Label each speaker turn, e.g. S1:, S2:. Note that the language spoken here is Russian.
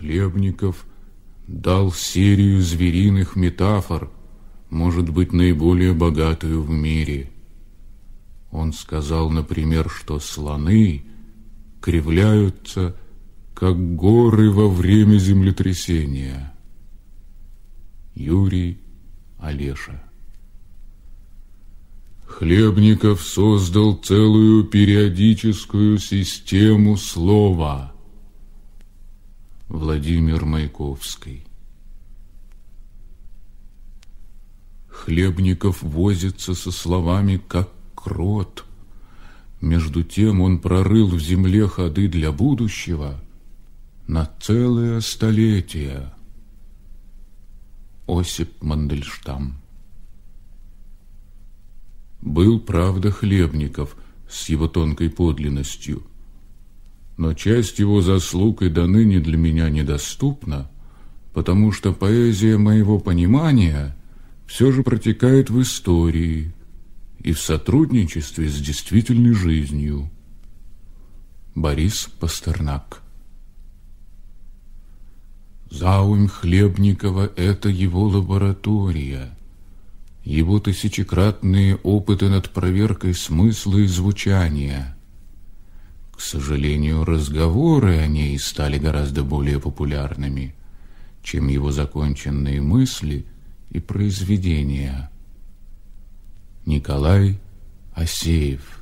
S1: Хлебников дал серию звериных метафор, может быть, наиболее богатую в мире. Он сказал, например, что слоны кривляются, как горы во время землетрясения. Юрий Олеша Хлебников создал целую периодическую систему слова. Владимир Маяковский Хлебников возится со словами, как крот. Между тем он прорыл в земле ходы для будущего на целое столетие. Осип Мандельштам был, правда, Хлебников с его тонкой подлинностью, но часть его заслуг и до ныне для меня недоступна, потому что поэзия моего понимания все же протекает в истории и в сотрудничестве с действительной жизнью. Борис Пастернак Заумь Хлебникова – это его лаборатория – его тысячекратные опыты над проверкой смысла и звучания. К сожалению, разговоры о ней стали гораздо более популярными, чем его законченные мысли и произведения. Николай Асеев.